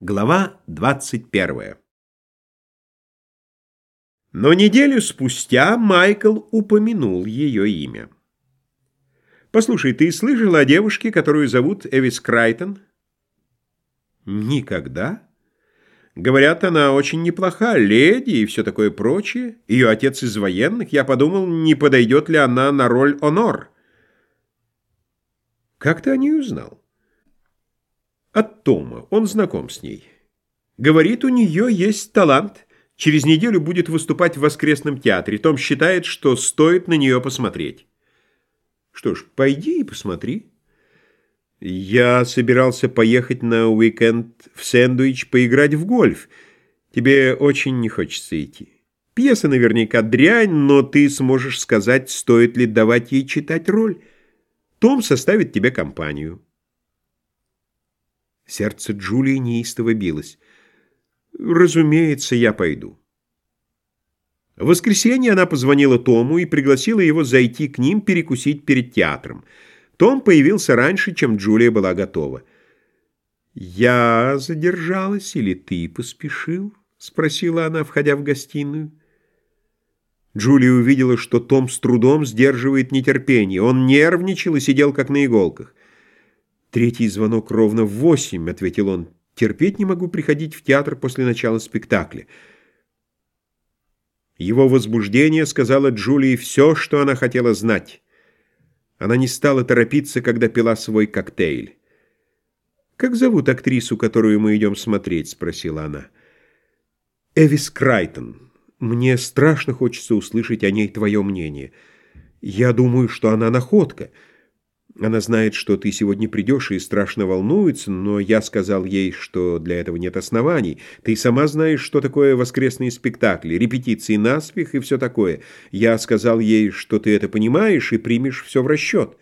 Глава 21 Но неделю спустя Майкл упомянул ее имя. «Послушай, ты слышал о девушке, которую зовут Эвис Крайтон?» «Никогда. Говорят, она очень неплоха, леди и все такое прочее. Ее отец из военных. Я подумал, не подойдет ли она на роль Онор». «Как ты о ней узнал?» От Тома. Он знаком с ней. Говорит, у нее есть талант. Через неделю будет выступать в воскресном театре. Том считает, что стоит на нее посмотреть. Что ж, пойди и посмотри. Я собирался поехать на уикенд в Сэндвич поиграть в гольф. Тебе очень не хочется идти. Пьеса наверняка дрянь, но ты сможешь сказать, стоит ли давать ей читать роль. Том составит тебе компанию. Сердце Джулии неистово билось. «Разумеется, я пойду». В воскресенье она позвонила Тому и пригласила его зайти к ним перекусить перед театром. Том появился раньше, чем Джулия была готова. «Я задержалась или ты поспешил?» — спросила она, входя в гостиную. Джулия увидела, что Том с трудом сдерживает нетерпение. Он нервничал и сидел как на иголках. «Третий звонок ровно в восемь», — ответил он. «Терпеть не могу приходить в театр после начала спектакля». Его возбуждение сказала Джулии все, что она хотела знать. Она не стала торопиться, когда пила свой коктейль. «Как зовут актрису, которую мы идем смотреть?» — спросила она. «Эвис Крайтон. Мне страшно хочется услышать о ней твое мнение. Я думаю, что она находка». Она знает, что ты сегодня придешь и страшно волнуется, но я сказал ей, что для этого нет оснований. Ты сама знаешь, что такое воскресные спектакли, репетиции наспех и все такое. Я сказал ей, что ты это понимаешь и примешь все в расчет».